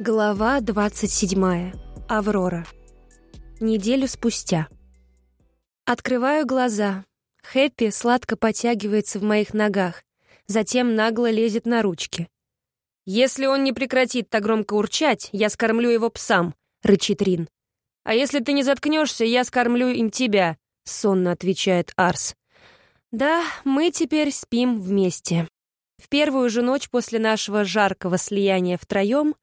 Глава 27. Аврора. Неделю спустя. Открываю глаза. Хэппи сладко потягивается в моих ногах, затем нагло лезет на ручки. «Если он не прекратит так громко урчать, я скормлю его псам», — рычит Рин. «А если ты не заткнешься, я скормлю им тебя», — сонно отвечает Арс. «Да, мы теперь спим вместе». В первую же ночь после нашего жаркого слияния втроем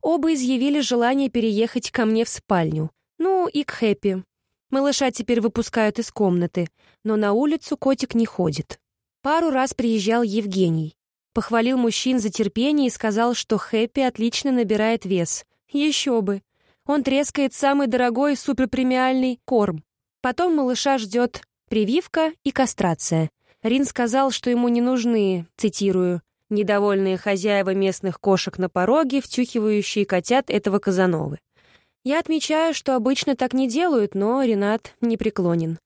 оба изъявили желание переехать ко мне в спальню. Ну и к Хэппи. Малыша теперь выпускают из комнаты, но на улицу котик не ходит. Пару раз приезжал Евгений. Похвалил мужчин за терпение и сказал, что Хэппи отлично набирает вес. Еще бы. Он трескает самый дорогой суперпремиальный корм. Потом малыша ждет прививка и кастрация — Рин сказал, что ему не нужны, цитирую, «недовольные хозяева местных кошек на пороге, втюхивающие котят этого Казановы». Я отмечаю, что обычно так не делают, но Ренат не преклонен.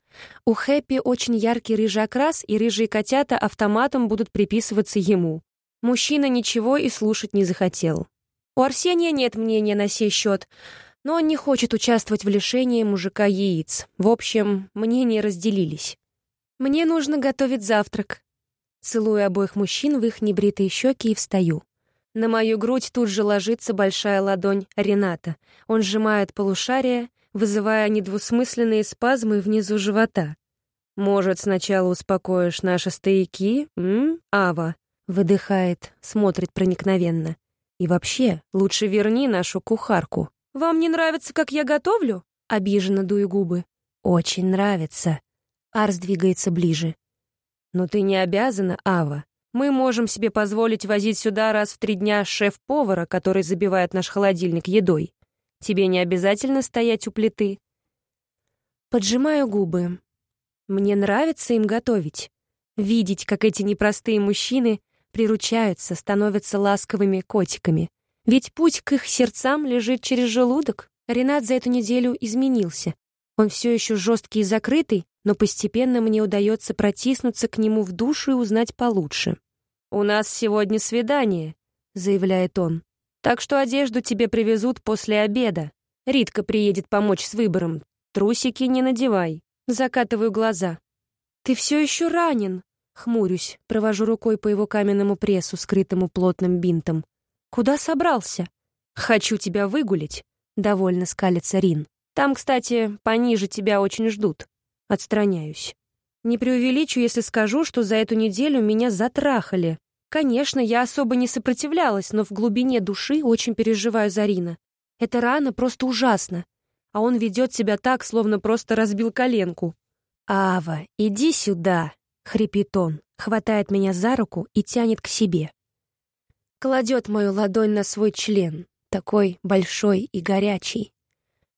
У Хэппи очень яркий рыжий окрас, и рыжие котята автоматом будут приписываться ему. Мужчина ничего и слушать не захотел. У Арсения нет мнения на сей счет, но он не хочет участвовать в лишении мужика яиц. В общем, мнения разделились. «Мне нужно готовить завтрак». Целую обоих мужчин в их небритые щеки и встаю. На мою грудь тут же ложится большая ладонь Рената. Он сжимает полушарие, вызывая недвусмысленные спазмы внизу живота. «Может, сначала успокоишь наши стояки, м, Ава?» Выдыхает, смотрит проникновенно. «И вообще, лучше верни нашу кухарку». «Вам не нравится, как я готовлю?» Обиженно дую губы. «Очень нравится», Арс двигается ближе. «Но ты не обязана, Ава. Мы можем себе позволить возить сюда раз в три дня шеф-повара, который забивает наш холодильник едой. Тебе не обязательно стоять у плиты». Поджимаю губы. Мне нравится им готовить. Видеть, как эти непростые мужчины приручаются, становятся ласковыми котиками. Ведь путь к их сердцам лежит через желудок. Ренат за эту неделю изменился. Он все еще жесткий и закрытый, но постепенно мне удается протиснуться к нему в душу и узнать получше. «У нас сегодня свидание», — заявляет он. «Так что одежду тебе привезут после обеда. Ритка приедет помочь с выбором. Трусики не надевай». Закатываю глаза. «Ты все еще ранен», — хмурюсь, провожу рукой по его каменному прессу, скрытому плотным бинтом. «Куда собрался?» «Хочу тебя выгулить», — довольно скалится Рин. «Там, кстати, пониже тебя очень ждут». Отстраняюсь. Не преувеличу, если скажу, что за эту неделю меня затрахали. Конечно, я особо не сопротивлялась, но в глубине души очень переживаю за Рина. Эта рана просто ужасна. А он ведет себя так, словно просто разбил коленку. «Ава, иди сюда!» — хрипит он, хватает меня за руку и тянет к себе. Кладет мою ладонь на свой член, такой большой и горячий.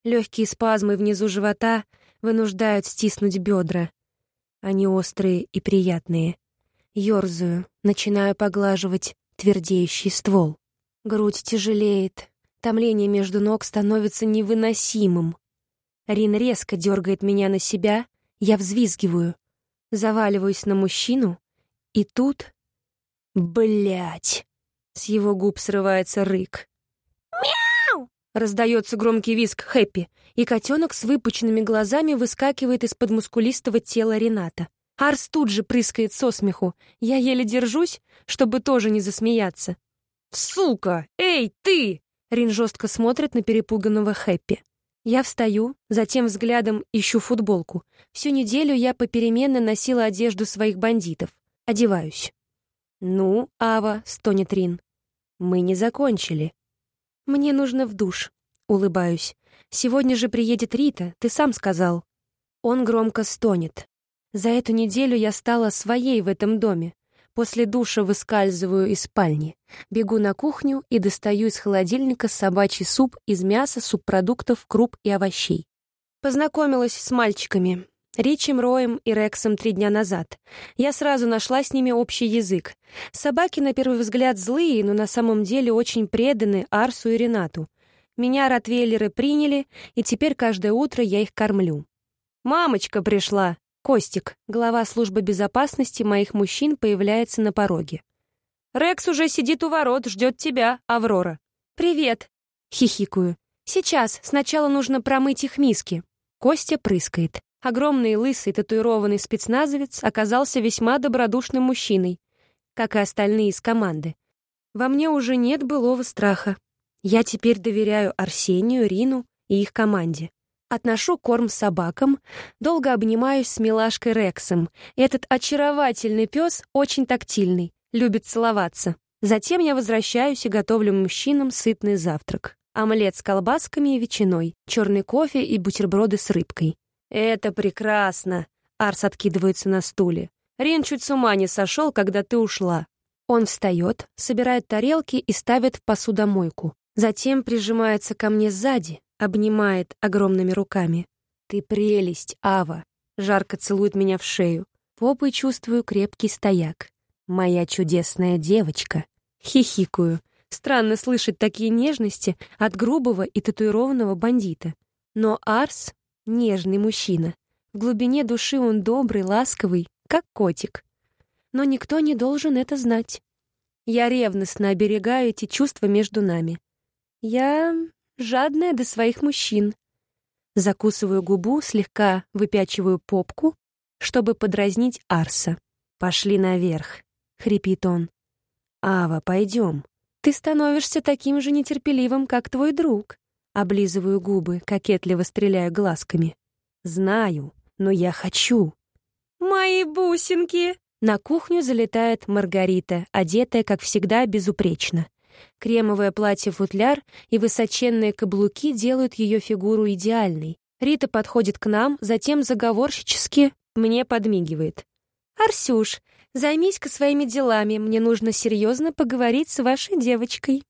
Легкие спазмы внизу живота — вынуждают стиснуть бедра. Они острые и приятные. Ёрзаю, начинаю поглаживать твердеющий ствол. Грудь тяжелеет, томление между ног становится невыносимым. Рин резко дергает меня на себя, я взвизгиваю, заваливаюсь на мужчину, и тут... Блять! С его губ срывается рык. Раздается громкий визг Хэппи, и котенок с выпученными глазами выскакивает из-под мускулистого тела Рената. Арс тут же прыскает со смеху. Я еле держусь, чтобы тоже не засмеяться. «Сука! Эй, ты!» Рин жестко смотрит на перепуганного Хэппи. Я встаю, затем взглядом ищу футболку. Всю неделю я попеременно носила одежду своих бандитов. Одеваюсь. «Ну, Ава», — стонет Рин, — «мы не закончили». «Мне нужно в душ», — улыбаюсь. «Сегодня же приедет Рита, ты сам сказал». Он громко стонет. За эту неделю я стала своей в этом доме. После душа выскальзываю из спальни, бегу на кухню и достаю из холодильника собачий суп из мяса, субпродуктов, круп и овощей. Познакомилась с мальчиками. Ричем, Роем и Рексом три дня назад. Я сразу нашла с ними общий язык. Собаки, на первый взгляд, злые, но на самом деле очень преданы Арсу и Ренату. Меня ротвейлеры приняли, и теперь каждое утро я их кормлю. «Мамочка пришла!» Костик, глава службы безопасности моих мужчин, появляется на пороге. «Рекс уже сидит у ворот, ждет тебя, Аврора». «Привет!» Хихикаю. «Сейчас, сначала нужно промыть их миски». Костя прыскает. Огромный лысый татуированный спецназовец оказался весьма добродушным мужчиной, как и остальные из команды. Во мне уже нет былого страха. Я теперь доверяю Арсению, Рину и их команде. Отношу корм собакам, долго обнимаюсь с милашкой Рексом. Этот очаровательный пес очень тактильный, любит целоваться. Затем я возвращаюсь и готовлю мужчинам сытный завтрак. Омлет с колбасками и ветчиной, черный кофе и бутерброды с рыбкой. «Это прекрасно!» Арс откидывается на стуле. «Рин чуть с ума не сошел, когда ты ушла». Он встает, собирает тарелки и ставит в посудомойку. Затем прижимается ко мне сзади, обнимает огромными руками. «Ты прелесть, Ава!» Жарко целует меня в шею. Попой чувствую крепкий стояк. «Моя чудесная девочка!» Хихикаю. Странно слышать такие нежности от грубого и татуированного бандита. Но Арс — нежный мужчина. В глубине души он добрый, ласковый, как котик. Но никто не должен это знать. Я ревностно оберегаю эти чувства между нами. Я жадная до своих мужчин. Закусываю губу, слегка выпячиваю попку, чтобы подразнить Арса. «Пошли наверх», — хрипит он. «Ава, пойдем. Ты становишься таким же нетерпеливым, как твой друг». Облизываю губы, кокетливо стреляя глазками. «Знаю, но я хочу». «Мои бусинки!» На кухню залетает Маргарита, одетая, как всегда, безупречно. Кремовое платье-футляр и высоченные каблуки делают ее фигуру идеальной. Рита подходит к нам, затем заговорщически мне подмигивает. «Арсюш, займись-ка своими делами, мне нужно серьезно поговорить с вашей девочкой».